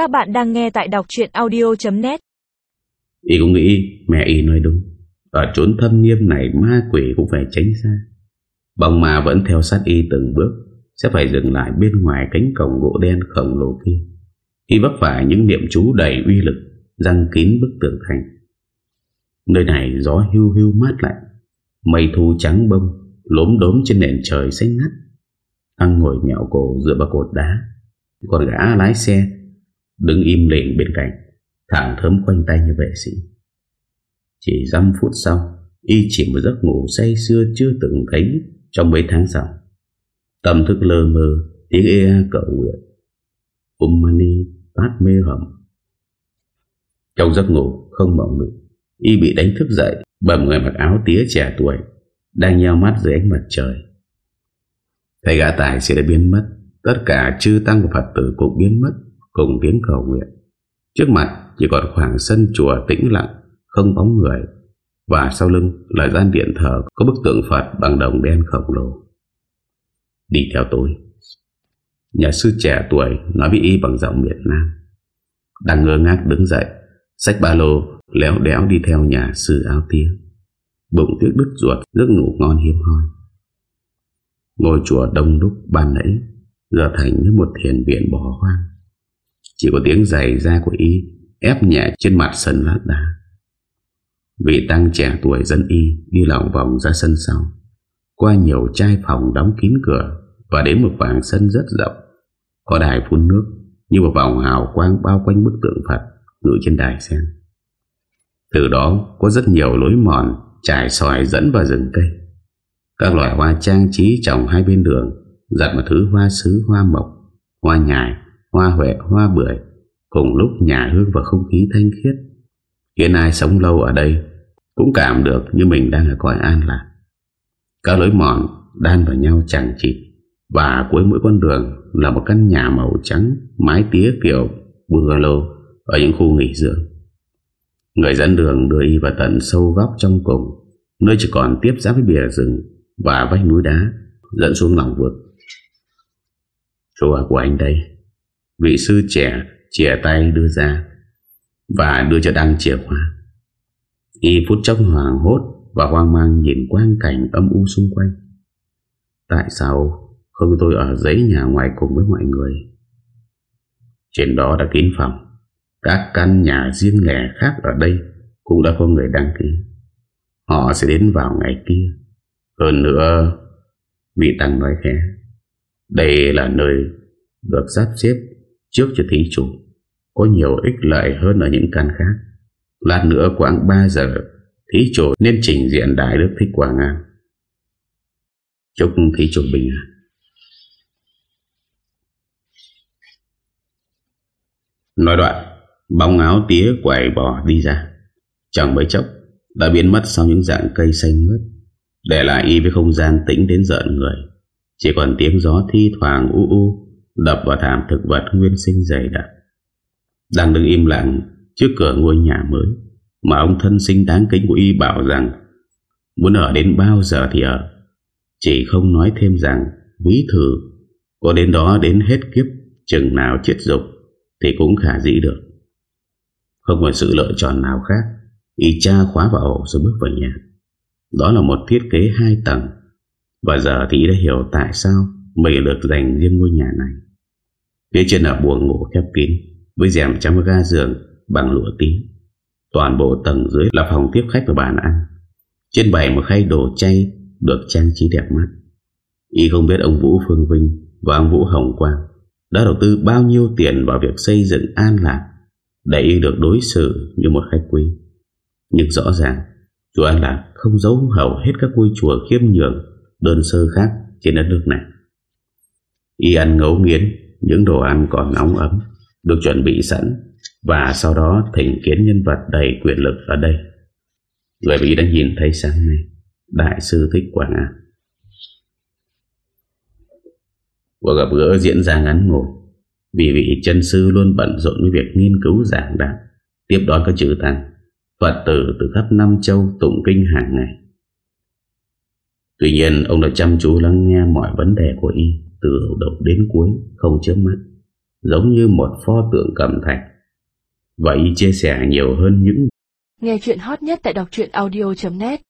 Các bạn đang nghe tại đọc chuyện audio.net Y cũng nghĩ, mẹ Y nói đúng. Ở chốn thâm nghiêm này, ma quỷ cũng phải tránh xa. Bóng ma vẫn theo sát Y từng bước, Sẽ phải dừng lại bên ngoài cánh cổng gỗ đen khổng lồ kia. Y vấp phải những niệm chú đầy uy lực, Răng kín bức tường thành. Nơi này gió hưu hưu mát lạnh, Mây thu trắng bông, Lốm đốm trên nền trời xanh ngắt. Thăng ngồi nhạo cổ dựa vào cột đá, Còn gã lái xe Đứng im lệnh bên cạnh, Thẳng thớm quanh tay như vệ sĩ. Chỉ dăm phút sau, Y chỉ một giấc ngủ say xưa chưa từng thấy Trong mấy tháng sau. Tâm thức lơ mơ, Tiếng e cậu nguyện. Um mani phát mê hầm. Trong giấc ngủ không mộng được, Y bị đánh thức dậy Bởi người mặc áo tía trẻ tuổi, Đang nheo mắt dưới ánh mặt trời. Thầy gã tài sẽ đã biến mất, Tất cả chư tăng của Phật tử cũng biến mất. Cùng tiếng cầu nguyện. Trước mặt chỉ còn khoảng sân chùa tĩnh lặng, Không bóng người. Và sau lưng là gian điện thờ Có bức tượng Phật bằng đồng đen khổng lồ. Đi theo tôi. Nhà sư trẻ tuổi Nói với y bằng giọng miền Nam. Đang ngơ ngác đứng dậy, Xách ba lô, léo đéo đi theo nhà sư áo tía. Bụng tiếc đứt ruột Giấc ngủ ngon hiếm hoi. Ngôi chùa đông đúc ban nãy, Giờ thành như một thiền viện bỏ hoang. Chỉ có tiếng giày da của y Ép nhẹ trên mặt sân lát đá. Vị tăng trẻ tuổi dẫn y Đi lòng vòng ra sân sau. Qua nhiều chai phòng đóng kín cửa Và đến một khoảng sân rất rộng. Có đài phun nước Như một vòng hào quang bao quanh bức tượng Phật Ngự trên đài sen. Từ đó có rất nhiều lối mòn Trải sỏi dẫn vào rừng cây. Các loại hoa trang trí trồng hai bên đường Giặt một thứ hoa sứ hoa mộc Hoa nhài, hoa huệ, hoa bưởi Cùng lúc nhà hương và không khí thanh khiết. Khiến ai sống lâu ở đây Cũng cảm được như mình đang ở cõi an lạc. Các lối mòn đan vào nhau chẳng chịt Và cuối mỗi con đường Là một căn nhà màu trắng Mái tía kiểu bungalow Ở những khu nghỉ dưỡng. Người dẫn đường đưa y vào tận sâu góc trong cùng Nơi chỉ còn tiếp giáp với bìa rừng và vách núi đá dẫn xuống lòng vực. Chùa của anh đây, vị sư trẻ chìa tay đưa ra và đưa cho đăng chìa khóa. Y phút chốc hoàng hốt và hoang mang nhìn quang cảnh âm u xung quanh. Tại sao không tôi ở giấy nhà ngoài cùng với mọi người? Trên đó đã kín phòng. Các căn nhà riêng lẻ khác ở đây cũng đã có người đăng ký. Họ sẽ đến vào ngày kia hơn nữa, Vị Tăng nói khẽ, Đây là nơi được sắp xếp trước cho thí chủ. Có nhiều ích lợi hơn ở những căn khác. Lát nữa khoảng 3 giờ, Thí chủ nên trình diện Đại Đức Thích Quảng An. Chúc thí chủ bình an. Nói đoạn, Bóng áo tía quẩy bò đi ra. Chẳng mấy chốc, Đã biến mất sau những dạng cây xanh ngớt để lại y với không gian tĩnh đến giận người. Chỉ còn tiếng gió thi thoảng u u. Đập vào thảm thực vật nguyên sinh dày đặc. Đang đứng im lặng Trước cửa ngôi nhà mới, Mà ông thân sinh đáng kính của y bảo rằng, Muốn ở đến bao giờ thì ở. Chỉ không nói thêm rằng quý thử Có đến đó đến hết kiếp, Chừng nào chết dục Thì cũng khả dĩ được. Không có sự lựa chọn nào khác, Y cha khóa vào ổ rồi bước vào nhà. Đó là một thiết kế hai tầng, Và giờ thì đã hiểu tại sao Mình được dành riêng ngôi nhà này. Phía trên là buồng ngủ khép kín, Với rèm trắng ga giường Bằng lụa tím. Toàn bộ tầng dưới là phòng tiếp khách và bàn ăn. Trên bày một khay đồ chay Được trang trí đẹp mắt. Y không biết ông Vũ Phương Vinh Và ông Vũ Hồng Quang Đã đầu tư bao nhiêu tiền vào việc xây dựng an lạc Để Y được đối xử như một khách quý. Nhưng rõ ràng Chùa An Lạc không giấu hầu hết các ngôi chùa khiêm nhường, đơn sơ khác trên đất nước này. Y ăn ngấu nghiến những đồ ăn còn nóng ấm, được chuẩn bị sẵn, và sau đó thỉnh kiến nhân vật đầy quyền lực ở đây. Người Mỹ đã nhìn thấy sáng nay, Đại sư Thích Quảng An. Cuộc gặp gỡ diễn ra ngắn ngủi, vì vị chân sư luôn bận rộn với việc nghiên cứu giảng đạo, tiếp đón các chữ tăng Phật tử từ khắp năm châu tụng kinh hàng ngày. Tuy nhiên, ông đã chăm chú lắng nghe mọi vấn đề của y từ đầu đến cuối, không chớp mắt. Giống như một pho tượng cầm thạch Vậy chia sẻ nhiều hơn những Nghe chuyện hot nhất tại đọc audio.net